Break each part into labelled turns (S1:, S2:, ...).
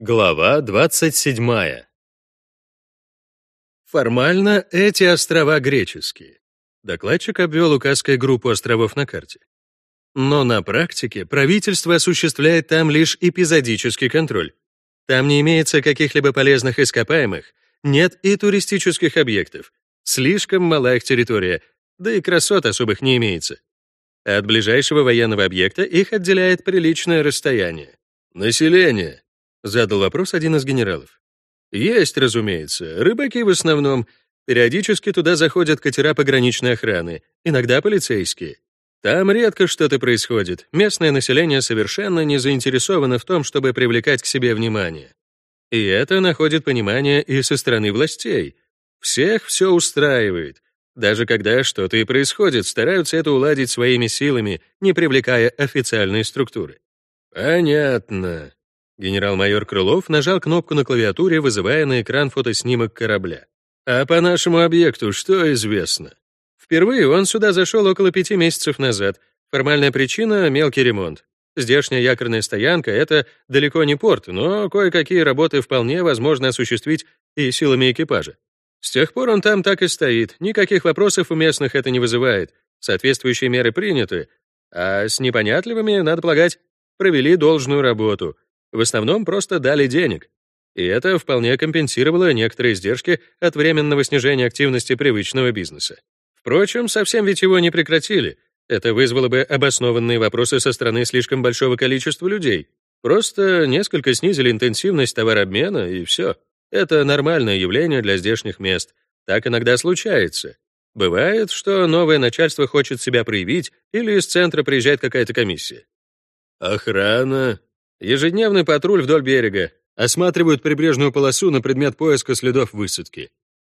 S1: Глава 27. Формально эти острова греческие. Докладчик обвел указкой группу островов на карте. Но на практике правительство осуществляет там лишь эпизодический контроль. Там не имеется каких-либо полезных ископаемых, нет и туристических объектов. Слишком мала их территория, да и красот особых не имеется. От ближайшего военного объекта их отделяет приличное расстояние. Население Задал вопрос один из генералов. Есть, разумеется, рыбаки в основном. Периодически туда заходят катера пограничной охраны, иногда полицейские. Там редко что-то происходит. Местное население совершенно не заинтересовано в том, чтобы привлекать к себе внимание. И это находит понимание и со стороны властей. Всех все устраивает. Даже когда что-то и происходит, стараются это уладить своими силами, не привлекая официальные структуры. Понятно. Генерал-майор Крылов нажал кнопку на клавиатуре, вызывая на экран фотоснимок корабля. «А по нашему объекту что известно?» Впервые он сюда зашел около пяти месяцев назад. Формальная причина — мелкий ремонт. Здешняя якорная стоянка — это далеко не порт, но кое-какие работы вполне возможно осуществить и силами экипажа. С тех пор он там так и стоит, никаких вопросов у местных это не вызывает, соответствующие меры приняты, а с непонятливыми, надо полагать, провели должную работу — в основном просто дали денег. И это вполне компенсировало некоторые издержки от временного снижения активности привычного бизнеса. Впрочем, совсем ведь его не прекратили. Это вызвало бы обоснованные вопросы со стороны слишком большого количества людей. Просто несколько снизили интенсивность товарообмена, и все. Это нормальное явление для здешних мест. Так иногда случается. Бывает, что новое начальство хочет себя проявить, или из центра приезжает какая-то комиссия. Охрана, Ежедневный патруль вдоль берега. Осматривают прибрежную полосу на предмет поиска следов высадки.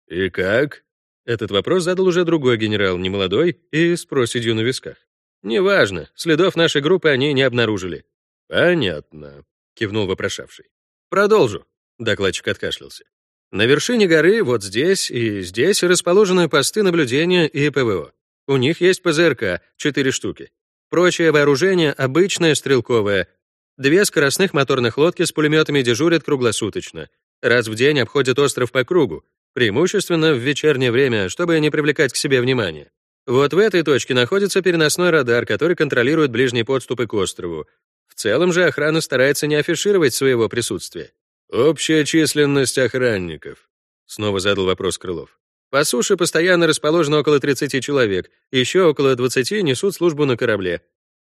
S1: И как? Этот вопрос задал уже другой генерал, немолодой и с проседью на висках. «Неважно, следов нашей группы они не обнаружили». «Понятно», — кивнул вопрошавший. «Продолжу», — докладчик откашлялся. «На вершине горы, вот здесь и здесь, расположены посты наблюдения и ПВО. У них есть ПЗРК, четыре штуки. Прочее вооружение обычное стрелковое, Две скоростных моторных лодки с пулеметами дежурят круглосуточно. Раз в день обходят остров по кругу, преимущественно в вечернее время, чтобы не привлекать к себе внимание. Вот в этой точке находится переносной радар, который контролирует ближние подступы к острову. В целом же охрана старается не афишировать своего присутствия. «Общая численность охранников», — снова задал вопрос Крылов. «По суше постоянно расположено около 30 человек, еще около 20 несут службу на корабле.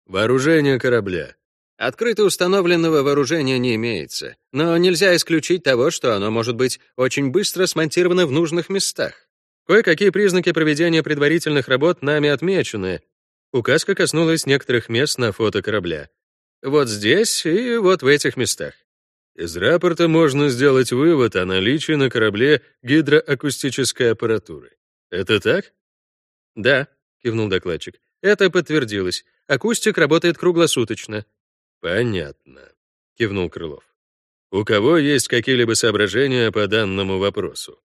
S1: Вооружение корабля. Открыто установленного вооружения не имеется, но нельзя исключить того, что оно может быть очень быстро смонтировано в нужных местах. Кое-какие признаки проведения предварительных работ нами отмечены. Указка коснулась некоторых мест на фото корабля. Вот здесь и вот в этих местах. Из рапорта можно сделать вывод о наличии на корабле гидроакустической аппаратуры. Это так? Да, кивнул докладчик. Это подтвердилось. Акустик работает круглосуточно. Понятно, кивнул Крылов. У кого есть какие-либо соображения по данному вопросу?